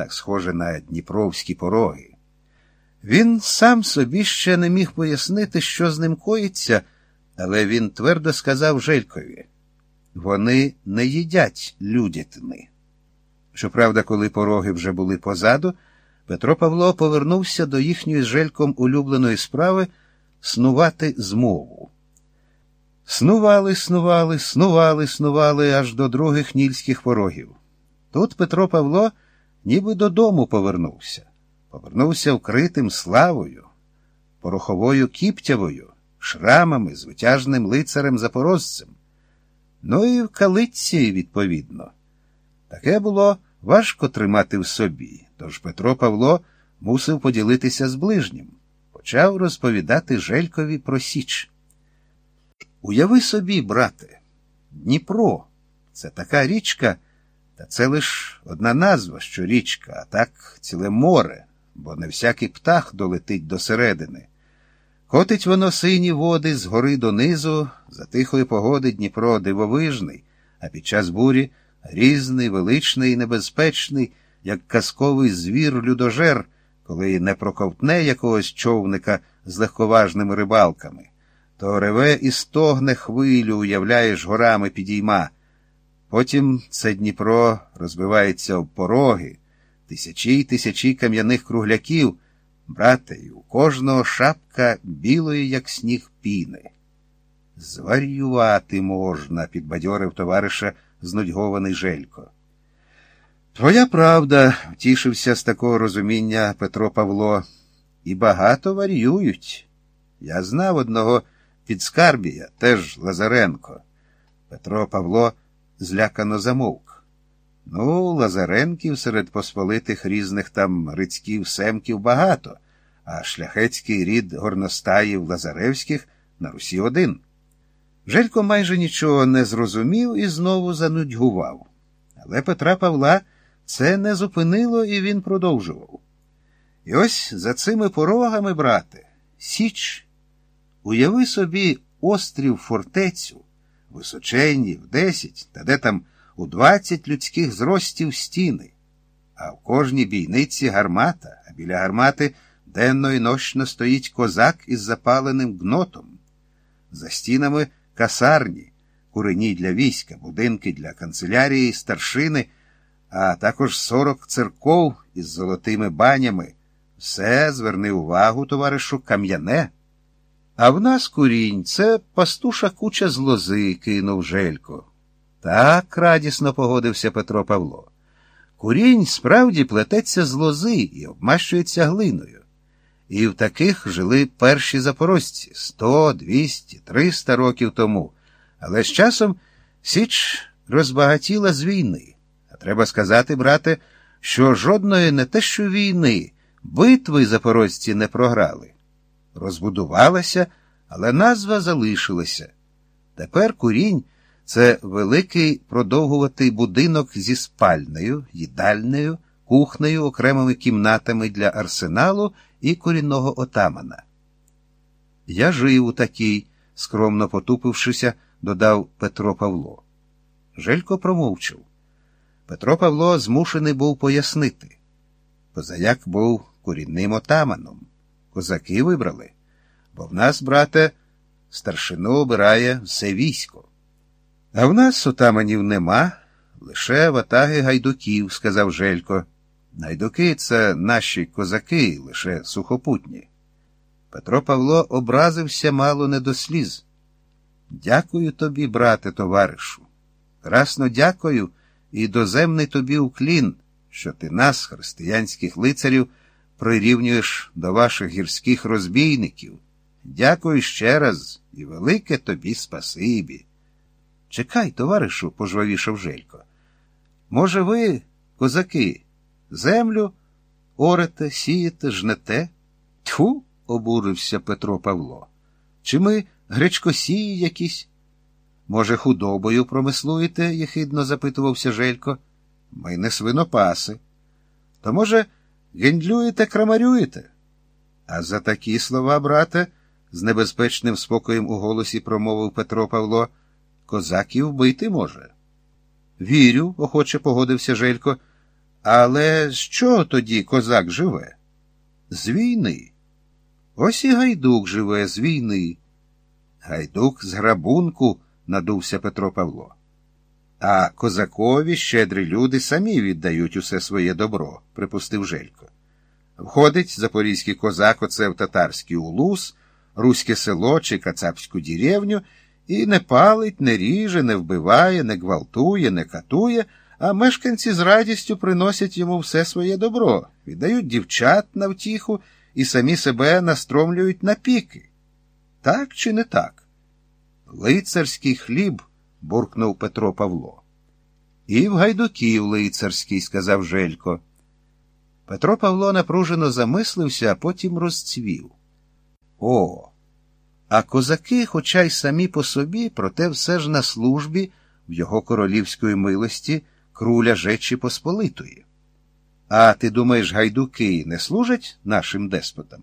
так схоже на дніпровські пороги. Він сам собі ще не міг пояснити, що з ним коїться, але він твердо сказав Желькові вони не їдять людятини. Щоправда, коли пороги вже були позаду, Петро Павло повернувся до їхньої з Жельком улюбленої справи снувати змову. Снували, снували, снували, снували аж до других нільських порогів. Тут Петро Павло ніби додому повернувся, повернувся вкритим славою, пороховою кіптявою, шрамами, звитяжним лицарем запорожцем. Ну і в калиці, відповідно. Таке було важко тримати в собі, тож Петро Павло мусив поділитися з ближнім, почав розповідати Желькові про Січ. Уяви собі, брате, Дніпро це така річка, та це лиш одна назва, що річка, а так ціле море, бо не всякий птах долетить до середини. Котить воно сині води з гори донизу, за тихої погоди Дніпро дивовижний, а під час бурі різний, величний і небезпечний, як казковий звір людожер, коли не проковтне якогось човника з легковажними рибалками, то реве і стогне хвилю, уявляєш, горами підійма. Потім це Дніпро розбивається об пороги, тисячі й тисячі кам'яних кругляків. Брате, і у кожного шапка білої, як сніг піни. Зварювати можна, підбадьорив товариша знудьгований Желько. Твоя правда, втішився з такого розуміння Петро Павло, і багато варюють. Я знав одного підскарбія, теж Лазаренко. Петро Павло злякано замовк. Ну, Лазаренків серед посполитих різних там рицьків семків багато, а шляхетський рід горностаїв Лазаревських на Русі один. Желько майже нічого не зрозумів і знову занудьгував. Але Петра Павла це не зупинило, і він продовжував. І ось за цими порогами, брате, Січ, уяви собі острів фортецю, височенні в десять, та де там у двадцять людських зростів стіни, а в кожній бійниці гармата, а біля гармати денно і нощно стоїть козак із запаленим гнотом. За стінами касарні, курені для війська, будинки для канцелярії, старшини, а також сорок церков із золотими банями. Все, зверни увагу, товаришу, кам'яне. А в нас курінь це пастуша куча з лози, кинув Желько. Так радісно погодився Петро Павло. Курінь справді плететься з лози і обмащується глиною. І в таких жили перші запорожці сто, двісті, триста років тому. Але з часом Січ розбагатіла з війни. А треба сказати, брате, що жодної не те, що війни, битви запорожці не програли. Розбудувалася, але назва залишилася. Тепер курінь це великий продовгуватий будинок зі спальнею, їдальнею, кухнею, окремими кімнатами для арсеналу і корінного отамана. Я жив у такій, скромно потупившися, додав Петро Павло. Желько промовчав. Петро Павло змушений був пояснити. Позаяк був корінним отаманом. Козаки вибрали, бо в нас, брате, старшину обирає все військо. А в нас отаманів нема, лише ватаги гайдуків, сказав Желько. Гайдуки це наші козаки, лише сухопутні. Петро Павло образився мало не до сліз. Дякую тобі, брате, товаришу. Красно дякую і доземний тобі уклін, що ти нас, християнських лицарів, прирівнюєш до ваших гірських розбійників. Дякую ще раз і велике тобі спасибі. Чекай, товаришу, пожвавішав Желько. Може, ви, козаки, землю орете, сієте, жнете? Тьфу, обурився Петро Павло. Чи ми гречкосії якісь? Може, худобою промислуєте? єхидно запитувався Желько. Ми не свинопаси. То, може, гендлюєте, крамарюєте? А за такі слова, брате, з небезпечним спокоєм у голосі промовив Петро Павло, козаків бити може. Вірю, охоче погодився Желько. Але з чого тоді козак живе? З війни. Ось і гайдук живе з війни. Гайдук з грабунку, надувся Петро Павло. А козакові щедрі люди самі віддають усе своє добро, припустив Желько. Входить запорізький козак оце в татарський улус, руське село чи кацапську деревню і не палить, не ріже, не вбиває, не гвалтує, не катує, а мешканці з радістю приносять йому все своє добро, віддають дівчат на втіху і самі себе настромлюють на піки. Так чи не так? Лицарський хліб, буркнув Петро Павло. І в гайдуків лицарський, сказав Желько. Петро Павло напружено замислився, а потім розцвів. О, а козаки, хоча й самі по собі, проте все ж на службі в його королівської милості круля Жечі Посполитої. А ти думаєш, гайдуки не служать нашим деспотам?